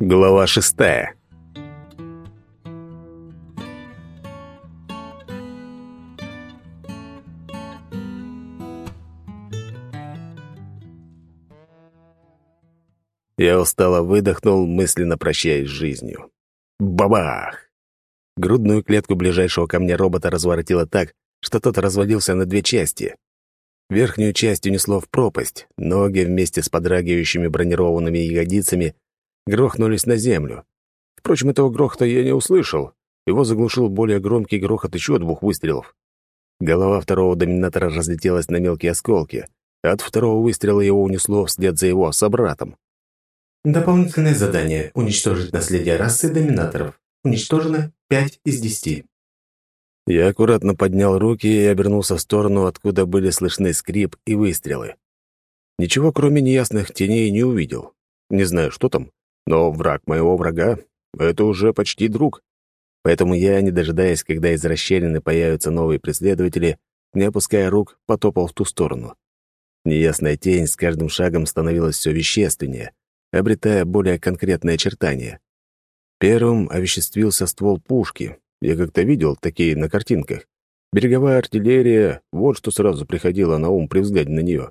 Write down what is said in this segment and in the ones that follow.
Глава шестая. Я устало выдохнул, мысленно прощаясь с жизнью. Бабах! Грудную клетку ближайшего ко мне робота разворотило так, что тот развалился на две части. Верхнюю часть унесло в пропасть, ноги вместе с подрагивающими бронированными ягодицами грохнулись на землю. Впрочем, этого грохота я не услышал. Его заглушил более громкий грохот еще двух выстрелов. Голова второго доминатора разлетелась на мелкие осколки. От второго выстрела его унесло вслед за его собратом. Дополнительное задание – уничтожить наследие расы доминаторов. Уничтожено 5 из 10. Я аккуратно поднял руки и обернулся в сторону, откуда были слышны скрип и выстрелы. Ничего, кроме неясных теней, не увидел. Не знаю, что там, но враг моего врага — это уже почти друг. Поэтому я, не дожидаясь, когда из расщелины появятся новые преследователи, не опуская рук, потопал в ту сторону. Неясная тень с каждым шагом становилась все вещественнее, обретая более конкретные очертания. Первым овеществился ствол пушки, я как-то видел такие на картинках. Береговая артиллерия — вот что сразу приходило на ум при взгляде на нее.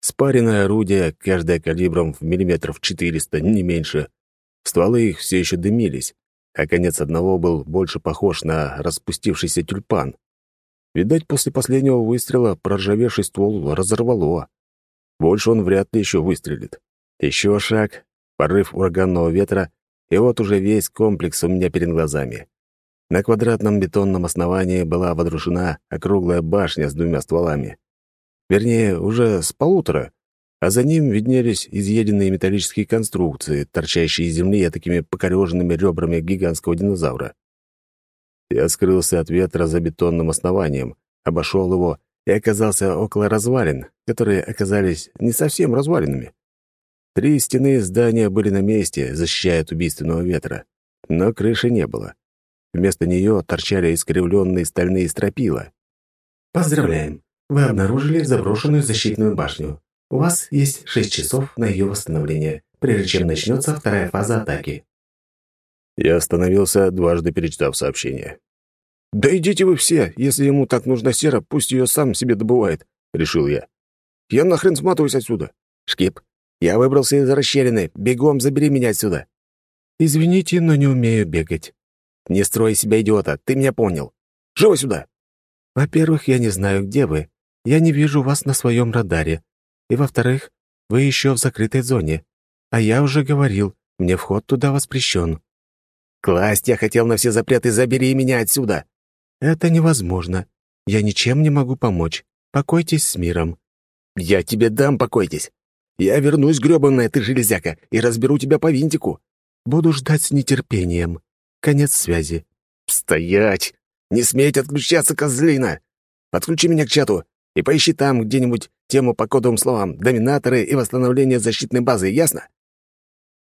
Спаренное орудие, каждое калибром в миллиметров 400, не меньше. Стволы их все еще дымились, а конец одного был больше похож на распустившийся тюльпан. Видать, после последнего выстрела проржавевший ствол разорвало. Больше он вряд ли еще выстрелит. Еще шаг, порыв ураганного ветра, и вот уже весь комплекс у меня перед глазами. На квадратном бетонном основании была водружена округлая башня с двумя стволами. Вернее, уже с полутора, а за ним виднелись изъеденные металлические конструкции, торчащие из земли такими покореженными ребрами гигантского динозавра. Я скрылся от ветра за бетонным основанием, обошел его и оказался около развалин, которые оказались не совсем развалинами. Три стены здания были на месте, защищая от убийственного ветра, но крыши не было. Вместо нее торчали искривленные стальные стропила. «Поздравляем! Вы обнаружили заброшенную защитную башню. У вас есть шесть часов на ее восстановление, прежде чем начнется вторая фаза атаки». Я остановился, дважды перечитав сообщение. «Да идите вы все! Если ему так нужна сера, пусть ее сам себе добывает», — решил я. «Я нахрен сматываюсь отсюда!» «Шкип, я выбрался из расщелины. Бегом забери меня отсюда!» «Извините, но не умею бегать». «Не строй себя идиота, ты меня понял. Живо сюда!» «Во-первых, я не знаю, где вы. Я не вижу вас на своем радаре. И, во-вторых, вы еще в закрытой зоне. А я уже говорил, мне вход туда воспрещен». «Класть я хотел на все запреты, забери меня отсюда!» «Это невозможно. Я ничем не могу помочь. Покойтесь с миром». «Я тебе дам покойтесь. Я вернусь, грёбаная ты железяка, и разберу тебя по винтику». «Буду ждать с нетерпением. Конец связи». «Стоять! Не сметь отключаться, козлина! Подключи меня к чату и поищи там где-нибудь тему по кодовым словам «доминаторы» и «восстановление защитной базы», ясно?»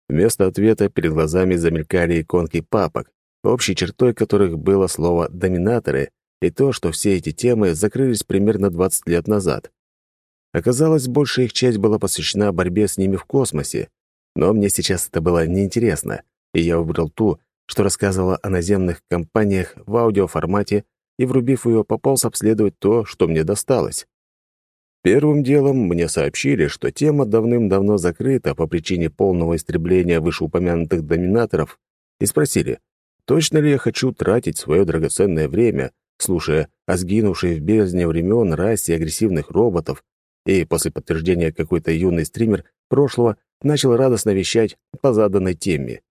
Вместо ответа перед глазами замелькали иконки папок, общей чертой которых было слово «доминаторы» и то, что все эти темы закрылись примерно 20 лет назад. Оказалось, большая их часть была посвящена борьбе с ними в космосе, но мне сейчас это было неинтересно, и я выбрал ту, что рассказывала о наземных компаниях в аудиоформате и, врубив ее, пополз обследовать то, что мне досталось. Первым делом мне сообщили, что тема давным-давно закрыта по причине полного истребления вышеупомянутых доминаторов, и спросили, точно ли я хочу тратить свое драгоценное время, слушая о сгинувшей в бездне времен расе агрессивных роботов, и после подтверждения какой-то юный стример прошлого начал радостно вещать по заданной теме.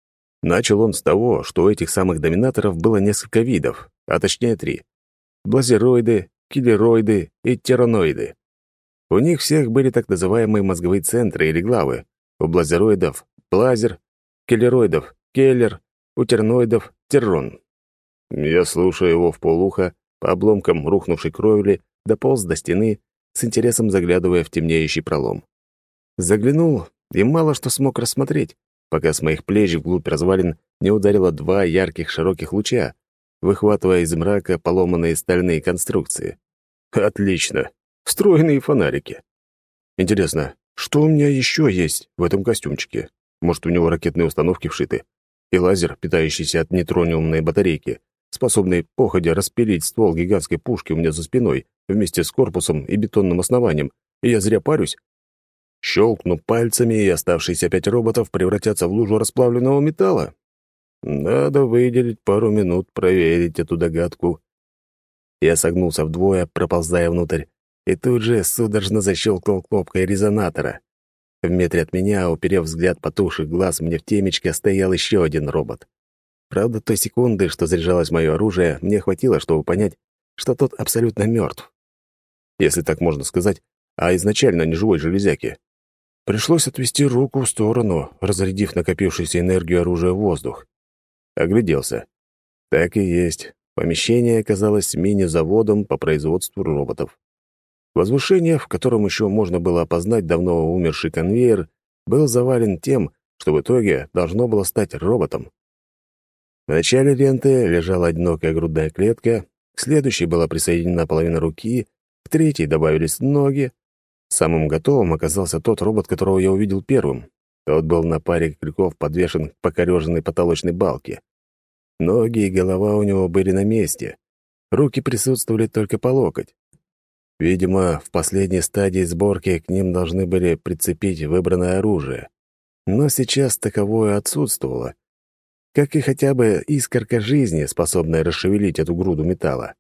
Начал он с того, что у этих самых доминаторов было несколько видов, а точнее три. Блазероиды, киллероиды и тираноиды. У них всех были так называемые мозговые центры или главы. У блазероидов — блазер, киллероидов — келлер, у терноидов — террон. Я слушаю его в полуха, по обломкам рухнувшей кровли, дополз до стены, с интересом заглядывая в темнеющий пролом. Заглянул и мало что смог рассмотреть, пока с моих плеч вглубь развалин не ударило два ярких широких луча, выхватывая из мрака поломанные стальные конструкции. Отлично. Встроенные фонарики. Интересно, что у меня еще есть в этом костюмчике? Может, у него ракетные установки вшиты? И лазер, питающийся от нейтрониумной батарейки, способный походя распилить ствол гигантской пушки у меня за спиной вместе с корпусом и бетонным основанием. И я зря парюсь? Щелкну пальцами, и оставшиеся пять роботов превратятся в лужу расплавленного металла. Надо выделить пару минут, проверить эту догадку. Я согнулся вдвое, проползая внутрь, и тут же судорожно защелкнул кнопкой резонатора. В метре от меня, уперев взгляд потухших глаз мне в темечко, стоял еще один робот. Правда, той секунды, что заряжалось мое оружие, мне хватило, чтобы понять, что тот абсолютно мертв. Если так можно сказать, а изначально не живой железяки. Пришлось отвести руку в сторону, разрядив накопившуюся энергию оружия в воздух. Огляделся. Так и есть. Помещение оказалось мини-заводом по производству роботов. Возвышение, в котором еще можно было опознать давно умерший конвейер, был завален тем, что в итоге должно было стать роботом. В начале ленты лежала одинокая грудная клетка, к следующей была присоединена половина руки, к третьей добавились ноги. Самым готовым оказался тот робот, которого я увидел первым. Тот был на паре крюков подвешен к покореженной потолочной балке. Ноги и голова у него были на месте. Руки присутствовали только по локоть. Видимо, в последней стадии сборки к ним должны были прицепить выбранное оружие. Но сейчас таковое отсутствовало, как и хотя бы искорка жизни, способная расшевелить эту груду металла.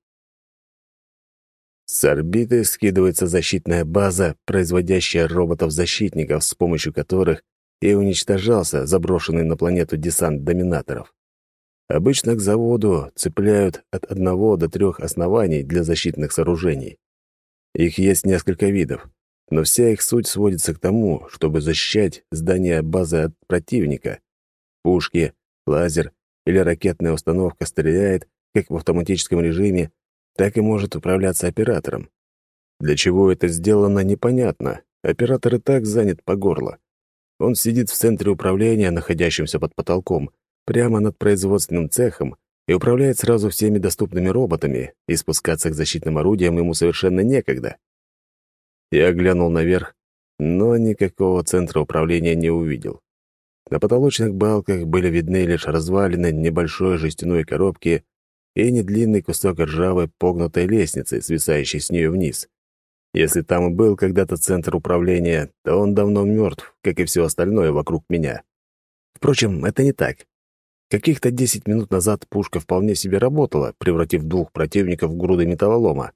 С орбиты скидывается защитная база, производящая роботов-защитников, с помощью которых и уничтожался заброшенный на планету десант доминаторов. Обычно к заводу цепляют от одного до трех оснований для защитных сооружений. Их есть несколько видов, но вся их суть сводится к тому, чтобы защищать здание базы от противника. Пушки, лазер или ракетная установка стреляет как в автоматическом режиме, так и может управляться оператором. Для чего это сделано, непонятно. Оператор и так занят по горло. Он сидит в центре управления, находящемся под потолком, прямо над производственным цехом, и управляет сразу всеми доступными роботами, и спускаться к защитным орудиям ему совершенно некогда. Я глянул наверх, но никакого центра управления не увидел. На потолочных балках были видны лишь развалины небольшой жестяной коробки и недлинный кусок ржавой погнутой лестницы, свисающей с нее вниз. Если там и был когда-то центр управления, то он давно мертв, как и все остальное вокруг меня. Впрочем, это не так. Каких-то десять минут назад пушка вполне себе работала, превратив двух противников в груды металлолома.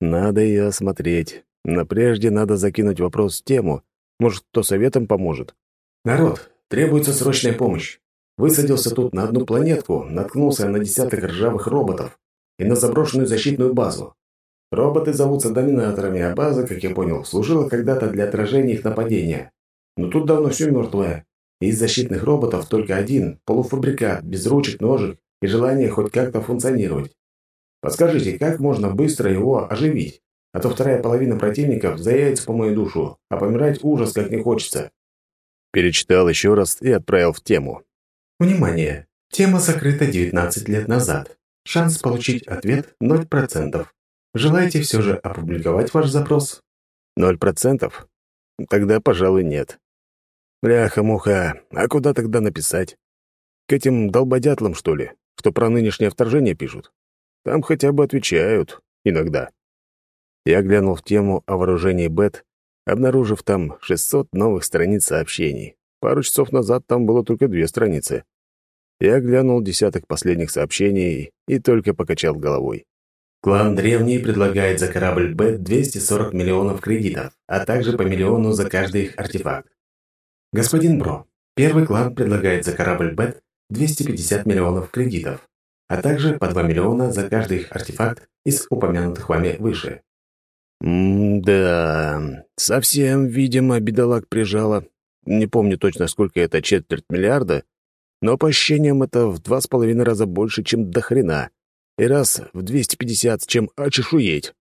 Надо ее осмотреть, но прежде надо закинуть вопрос в тему. Может, кто советом поможет? «Народ, требуется срочная помощь. Высадился тут на одну планетку, наткнулся на десяток ржавых роботов и на заброшенную защитную базу. Роботы зовутся доминаторами, а база, как я понял, служила когда-то для отражения их нападения. Но тут давно все мертвое. Из защитных роботов только один, полуфабрикат, без ручек, ножек и желания хоть как-то функционировать. Подскажите, как можно быстро его оживить? А то вторая половина противников заявится по мою душу, а помирать ужас как не хочется. Перечитал еще раз и отправил в тему. Внимание! Тема закрыта 19 лет назад. Шанс получить ответ 0%. Желаете все же опубликовать ваш запрос? 0%? Тогда, пожалуй, нет. Бляха-муха, а куда тогда написать? К этим долбодятлам, что ли, что про нынешнее вторжение пишут? Там хотя бы отвечают. Иногда. Я глянул в тему о вооружении Бет, обнаружив там 600 новых страниц сообщений. Пару часов назад там было только две страницы. Я глянул десяток последних сообщений и только покачал головой. Клан Древний предлагает за корабль Бет 240 миллионов кредитов, а также по миллиону за каждый их артефакт. Господин Бро, первый клан предлагает за корабль Бет 250 миллионов кредитов, а также по 2 миллиона за каждый их артефакт из упомянутых вами выше. «М-да, совсем, видимо, бедолаг прижало. Не помню точно, сколько это, четверть миллиарда, но по ощущениям это в два с половиной раза больше, чем до хрена, и раз в 250, чем очешуеть».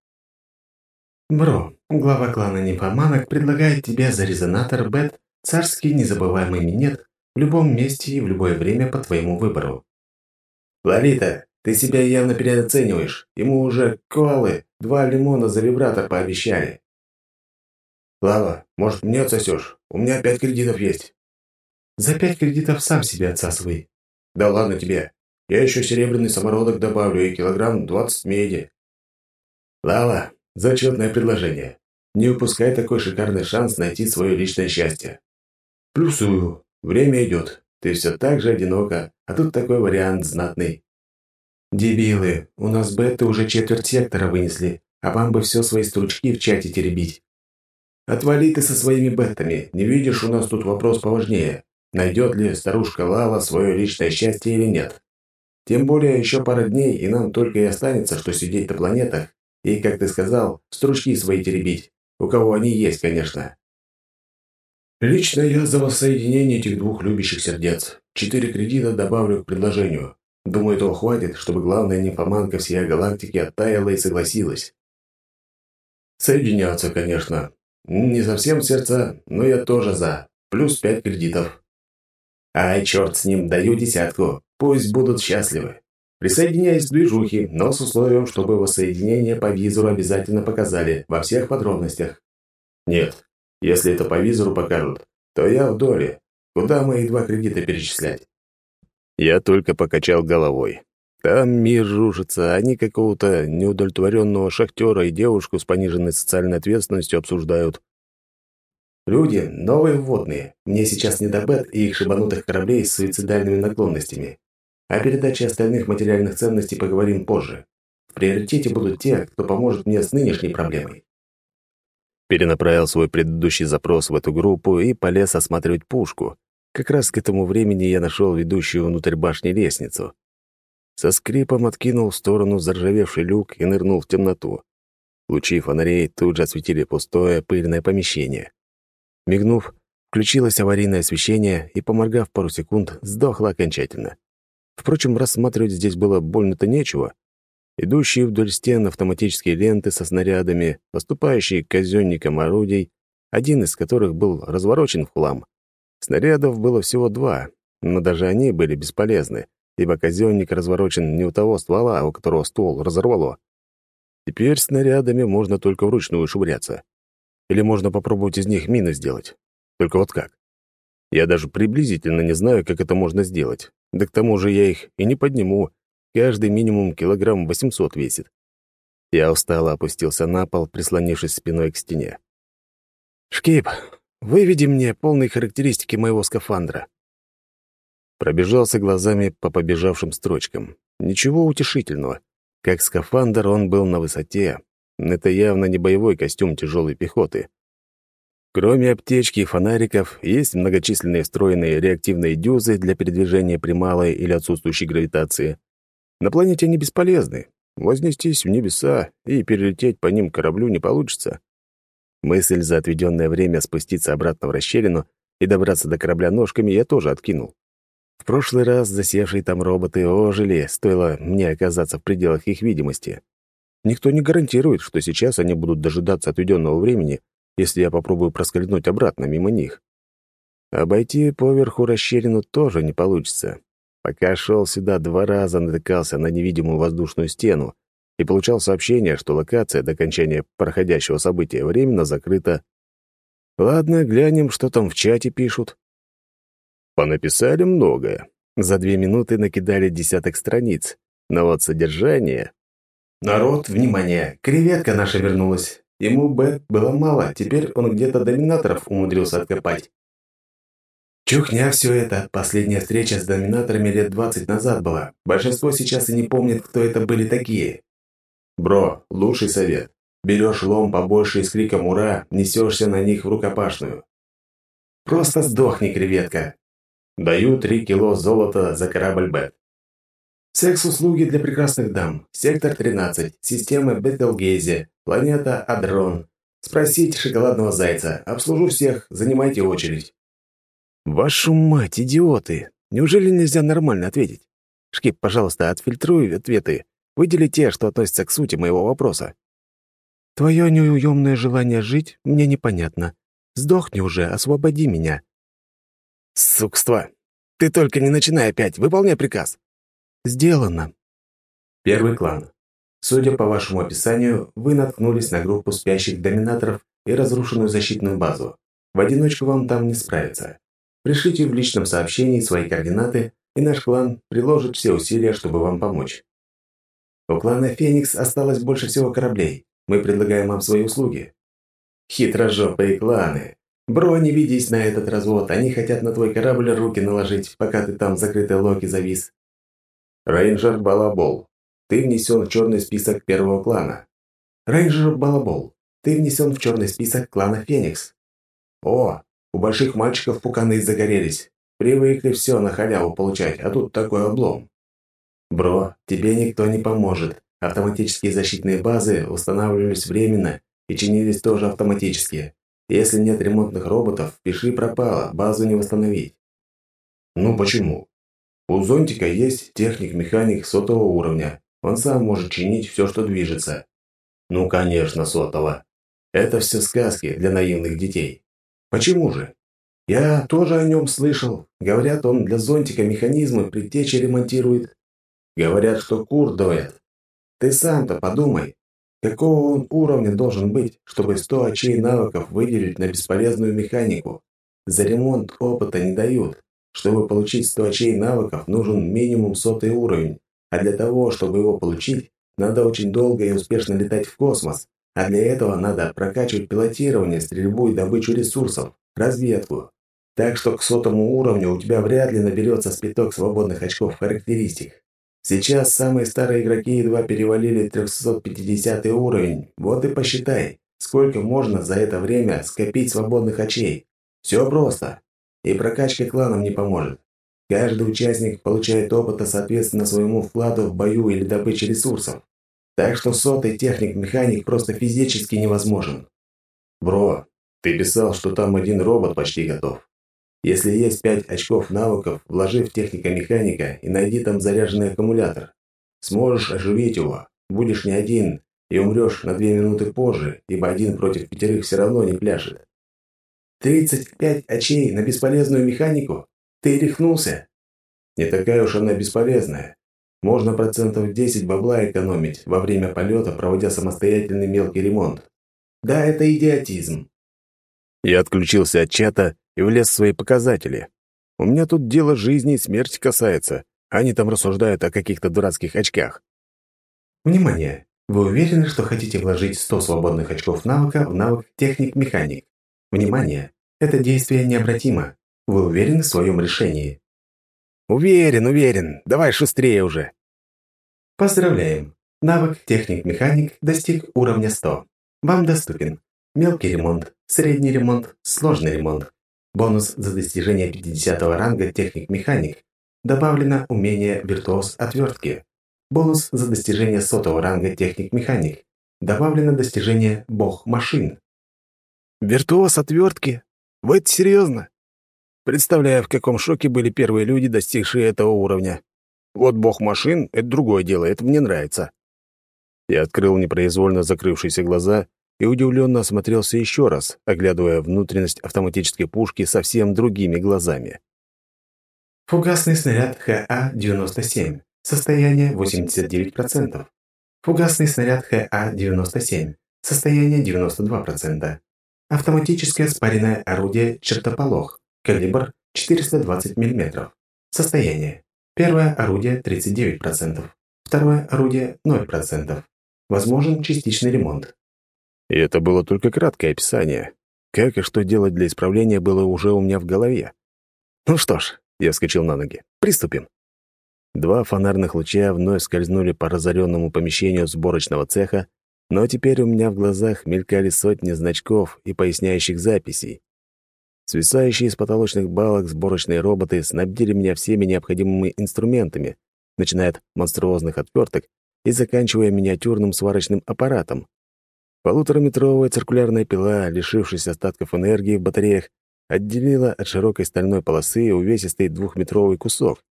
Бро, глава клана Непоманок предлагает тебе за резонатор Бет Царский незабываемый минет в любом месте и в любое время по твоему выбору. Лолита, ты себя явно переоцениваешь. Ему уже коалы два лимона за вибратор пообещали. Лава, может, мне отсосешь? У меня пять кредитов есть. За пять кредитов сам себе отсасывай». «Да ладно тебе. Я еще серебряный самородок добавлю и килограмм двадцать меди». «Лала, зачетное предложение. Не упускай такой шикарный шанс найти свое личное счастье». «Плюсую. Время идет. Ты все так же одинока, а тут такой вариант знатный». «Дебилы, у нас беты уже четверть сектора вынесли, а вам бы все свои стручки в чате теребить». «Отвали ты со своими бетами. Не видишь, у нас тут вопрос поважнее. Найдет ли старушка Лава свое личное счастье или нет? Тем более еще пара дней, и нам только и останется, что сидеть на планетах и, как ты сказал, стручки свои теребить. У кого они есть, конечно. Лично я за воссоединение этих двух любящих сердец. Четыре кредита добавлю к предложению. Думаю, этого хватит, чтобы главная нимфоманка всей галактики оттаяла и согласилась. Соединяться, конечно. Не совсем сердца, но я тоже за. Плюс пять кредитов. Ай, черт с ним, даю десятку. Пусть будут счастливы. Присоединяюсь к движухе, но с условием, чтобы воссоединение по визору обязательно показали, во всех подробностях. Нет, если это по визору покажут, то я в доле. Куда мои два кредита перечислять? Я только покачал головой. Там мир рушится, они какого-то неудовлетворенного шахтера и девушку с пониженной социальной ответственностью обсуждают. Люди — новые вводные. Мне сейчас не до бет и их шибанутых кораблей с суицидальными наклонностями. О передаче остальных материальных ценностей поговорим позже. В приоритете будут те, кто поможет мне с нынешней проблемой. Перенаправил свой предыдущий запрос в эту группу и полез осматривать пушку. Как раз к этому времени я нашел ведущую внутрь башни лестницу. Со скрипом откинул в сторону заржавевший люк и нырнул в темноту. Лучи фонарей тут же осветили пустое, пыльное помещение. Мигнув, включилось аварийное освещение и, поморгав пару секунд, сдохло окончательно. Впрочем, рассматривать здесь было больно-то нечего. Идущие вдоль стен автоматические ленты со снарядами, поступающие к казённикам орудий, один из которых был разворочен в хлам. Снарядов было всего два, но даже они были бесполезны, ибо казённик разворочен не у того ствола, а у которого ствол разорвало. Теперь снарядами можно только вручную швыряться. Или можно попробовать из них мины сделать. Только вот как? Я даже приблизительно не знаю, как это можно сделать. Да к тому же я их и не подниму. Каждый минимум килограмм 800 весит. Я устало опустился на пол, прислонившись спиной к стене. «Шкип, выведи мне полные характеристики моего скафандра». Пробежался глазами по побежавшим строчкам. Ничего утешительного. Как скафандр он был на высоте. Это явно не боевой костюм тяжелой пехоты. Кроме аптечки и фонариков, есть многочисленные встроенные реактивные дюзы для передвижения при малой или отсутствующей гравитации. На планете они бесполезны. Вознестись в небеса и перелететь по ним кораблю не получится. Мысль за отведенное время спуститься обратно в расщелину и добраться до корабля ножками я тоже откинул. В прошлый раз засевшие там роботы ожили, стоило мне оказаться в пределах их видимости. Никто не гарантирует, что сейчас они будут дожидаться отведенного времени если я попробую проскользнуть обратно мимо них. Обойти поверху расщелину тоже не получится. Пока шел сюда, два раза натыкался на невидимую воздушную стену и получал сообщение, что локация до окончания проходящего события временно закрыта. Ладно, глянем, что там в чате пишут. Понаписали многое. За две минуты накидали десяток страниц. Но вот содержание... «Народ, внимание! Креветка наша вернулась. Ему Б было мало, теперь он где-то доминаторов умудрился откопать. Чухня все это. Последняя встреча с доминаторами лет двадцать назад была. Большинство сейчас и не помнит, кто это были такие. Бро, лучший совет. Берешь лом побольше и с криком «Ура!» несешься на них в рукопашную. Просто сдохни, креветка. Даю три кило золота за корабль Бет. Секс-услуги для прекрасных дам. Сектор 13. Система Бетелгейзе. Планета Адрон. Спросите шоколадного зайца. Обслужу всех. Занимайте очередь. Вашу мать, идиоты! Неужели нельзя нормально ответить? Шкип, пожалуйста, отфильтруй ответы. Выдели те, что относятся к сути моего вопроса. Твое неуемное желание жить мне непонятно. Сдохни уже, освободи меня. Сукство! Ты только не начинай опять, выполняй приказ. Сделано. Первый клан. Судя по вашему описанию, вы наткнулись на группу спящих доминаторов и разрушенную защитную базу. В одиночку вам там не справиться. пришлите в личном сообщении свои координаты, и наш клан приложит все усилия, чтобы вам помочь. У клана «Феникс» осталось больше всего кораблей. Мы предлагаем вам свои услуги. Хитрожопые кланы. Бро, не ведись на этот развод. Они хотят на твой корабль руки наложить, пока ты там закрытый Локи завис. Рейнджер Балабол. Ты внесен в черный список первого клана. Рейнджер Балабол. Ты внесен в черный список клана Феникс. О, у больших мальчиков пуканы загорелись. Привыкли все на халяву получать, а тут такой облом. Бро, тебе никто не поможет. Автоматические защитные базы устанавливались временно и чинились тоже автоматически. Если нет ремонтных роботов, пиши пропало, базу не восстановить. Ну почему? У зонтика есть техник-механик сотого уровня. Он сам может чинить все, что движется. Ну, конечно, сотого. Это все сказки для наивных детей. Почему же? Я тоже о нем слышал. Говорят, он для зонтика механизмы предтечи ремонтирует. Говорят, что кур доят. Ты сам-то подумай, какого он уровня должен быть, чтобы 100 очей навыков выделить на бесполезную механику? За ремонт опыта не дают. Чтобы получить 100 очей навыков, нужен минимум сотый уровень. А для того, чтобы его получить, надо очень долго и успешно летать в космос. А для этого надо прокачивать пилотирование, стрельбу и добычу ресурсов, разведку. Так что к сотому уровню у тебя вряд ли наберется спиток свободных очков характеристик. Сейчас самые старые игроки едва перевалили 350 уровень. Вот и посчитай, сколько можно за это время скопить свободных очей. Все просто. И прокачка кланом не поможет. Каждый участник получает опыта соответственно своему вкладу в бою или добыче ресурсов. Так что сотый техник-механик просто физически невозможен. Бро, ты писал, что там один робот почти готов. Если есть пять очков навыков, вложи в техника-механика и найди там заряженный аккумулятор. Сможешь оживить его, будешь не один и умрешь на две минуты позже, ибо один против пятерых все равно не пляшет. Тридцать пять очей на бесполезную механику? Ты рехнулся? Не такая уж она бесполезная. Можно процентов 10 бабла экономить во время полета, проводя самостоятельный мелкий ремонт. Да, это идиотизм. Я отключился от чата и влез в свои показатели. У меня тут дело жизни и смерти касается, они там рассуждают о каких-то дурацких очках. Внимание! Вы уверены, что хотите вложить 100 свободных очков навыка в навык техник-механик? Внимание! Это действие необратимо. Вы уверены в своем решении? Уверен, уверен. Давай шустрее уже. Поздравляем! Навык техник-механик достиг уровня 100. Вам доступен мелкий ремонт, средний ремонт, сложный ремонт, Бонус за достижение 50 ранга техник-механик. Добавлено умение виртуоз отвертки. Бонус за достижение сотого ранга техник-механик. Добавлено достижение бог машин. Виртуоз отвертки? Вы это серьезно? Представляю, в каком шоке были первые люди, достигшие этого уровня. Вот бог машин — это другое дело, это мне нравится. Я открыл непроизвольно закрывшиеся глаза и удивленно осмотрелся еще раз, оглядывая внутренность автоматической пушки совсем другими глазами. Фугасный снаряд ХА-97. Состояние 89%. Фугасный снаряд ХА-97. Состояние 92%. Автоматическое спаренное орудие «Чертополох». Калибр 420 мм. Состояние. Первое орудие 39%. Второе орудие 0%. Возможен частичный ремонт. И это было только краткое описание. Как и что делать для исправления было уже у меня в голове. Ну что ж, я вскочил на ноги. Приступим. Два фонарных луча вновь скользнули по разоренному помещению сборочного цеха, но теперь у меня в глазах мелькали сотни значков и поясняющих записей. Свисающие из потолочных балок сборочные роботы снабдили меня всеми необходимыми инструментами, начиная от монструозных отверток и заканчивая миниатюрным сварочным аппаратом. Полутораметровая циркулярная пила, лишившись остатков энергии в батареях, отделила от широкой стальной полосы увесистый двухметровый кусок.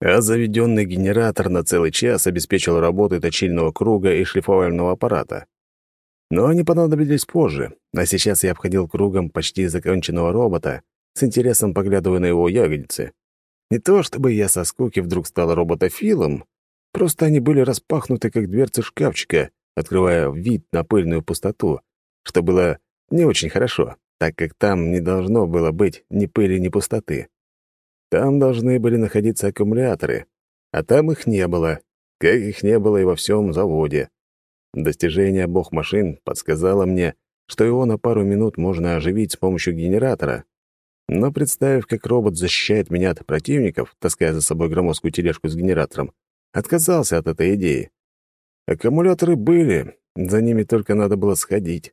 А заведенный генератор на целый час обеспечил работу точильного круга и шлифовального аппарата. Но они понадобились позже, а сейчас я обходил кругом почти законченного робота, с интересом поглядывая на его ягодицы. Не то чтобы я со скуки вдруг стал роботофилом, просто они были распахнуты, как дверцы шкафчика, открывая вид на пыльную пустоту, что было не очень хорошо. так как там не должно было быть ни пыли, ни пустоты. Там должны были находиться аккумуляторы, а там их не было, как их не было и во всем заводе. Достижение бог машин подсказало мне, что его на пару минут можно оживить с помощью генератора. Но представив, как робот защищает меня от противников, таская за собой громоздкую тележку с генератором, отказался от этой идеи. Аккумуляторы были, за ними только надо было сходить.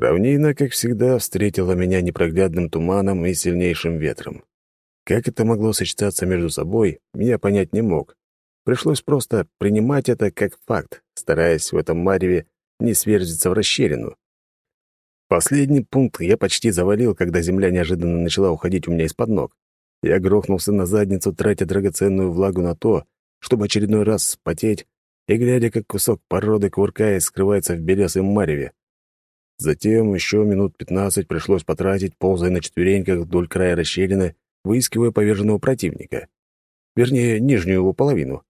Равнина, как всегда, встретила меня непроглядным туманом и сильнейшим ветром. Как это могло сочетаться между собой, я понять не мог. Пришлось просто принимать это как факт, стараясь в этом мареве не сверзиться в расщелину. Последний пункт я почти завалил, когда земля неожиданно начала уходить у меня из-под ног. Я грохнулся на задницу, тратя драгоценную влагу на то, чтобы очередной раз спотеть и глядя, как кусок породы, кувыркаясь, скрывается в белесом мареве. Затем еще минут пятнадцать пришлось потратить, ползая на четвереньках вдоль края расщелины, выискивая поверженного противника. Вернее, нижнюю его половину.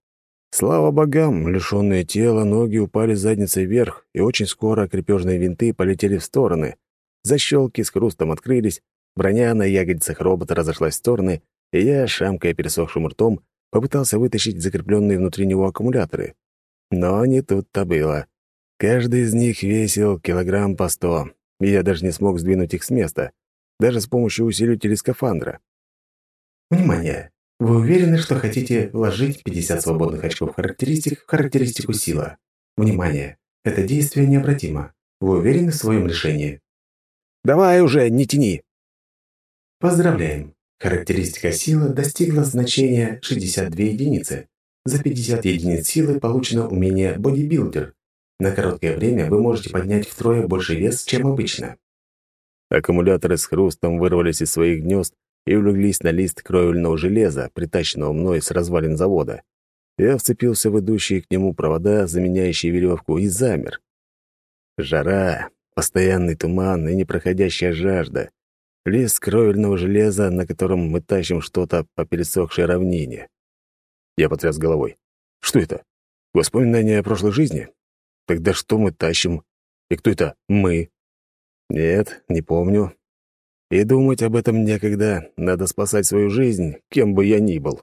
Слава богам, лишенные тела, ноги упали задницей вверх, и очень скоро крепежные винты полетели в стороны. Защелки с хрустом открылись, броня на ягодицах робота разошлась в стороны, и я, шамкая пересохшим ртом, попытался вытащить закрепленные внутри него аккумуляторы. Но не тут-то было. Каждый из них весил килограмм по сто, и я даже не смог сдвинуть их с места, даже с помощью усилителей скафандра. Внимание! Вы уверены, что хотите вложить 50 свободных очков характеристик в характеристику сила? Внимание! Это действие необратимо. Вы уверены в своем решении? «Давай уже, не тяни!» Поздравляем! Характеристика сила достигла значения 62 единицы. За 50 единиц силы получено умение бодибилдер. На короткое время вы можете поднять втрое больше вес, чем обычно. Аккумуляторы с хрустом вырвались из своих гнезд и улеглись на лист кровельного железа, притащенного мной с развалин завода. Я вцепился в идущие к нему провода, заменяющие веревку, и замер. Жара, постоянный туман и непроходящая жажда. Лист кровельного железа, на котором мы тащим что-то по пересохшей равнине. Я потряс головой. Что это? Воспоминания о прошлой жизни? Тогда что мы тащим? И кто это «мы»? Нет, не помню. И думать об этом некогда. Надо спасать свою жизнь, кем бы я ни был.